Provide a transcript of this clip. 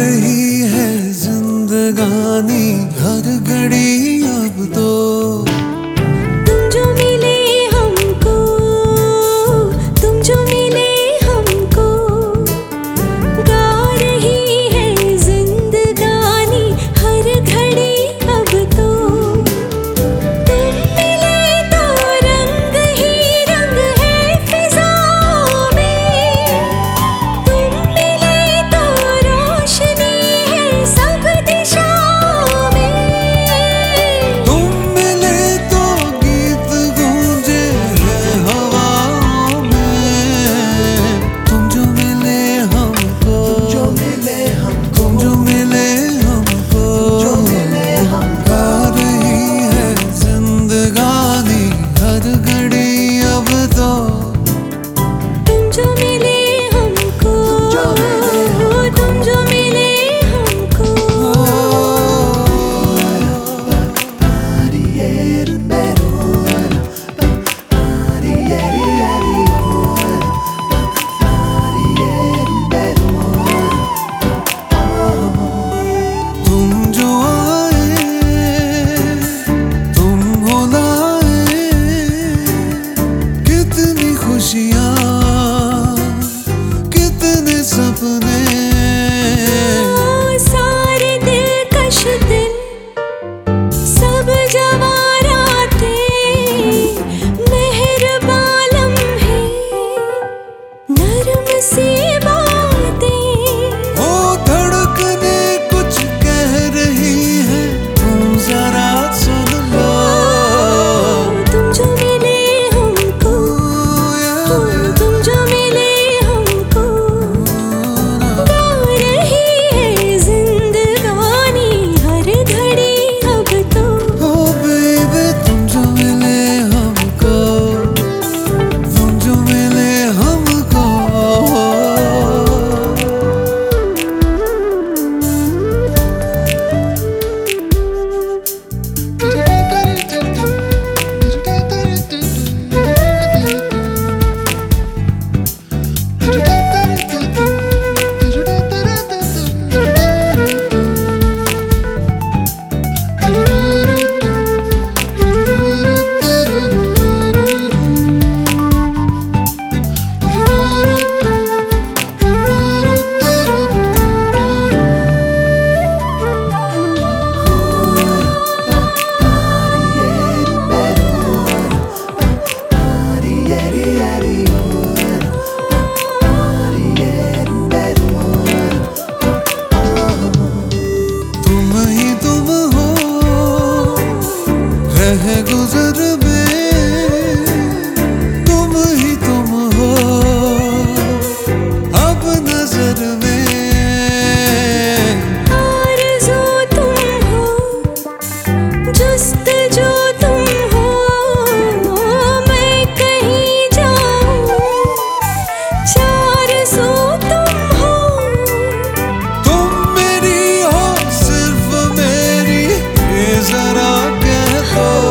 never hear Oh.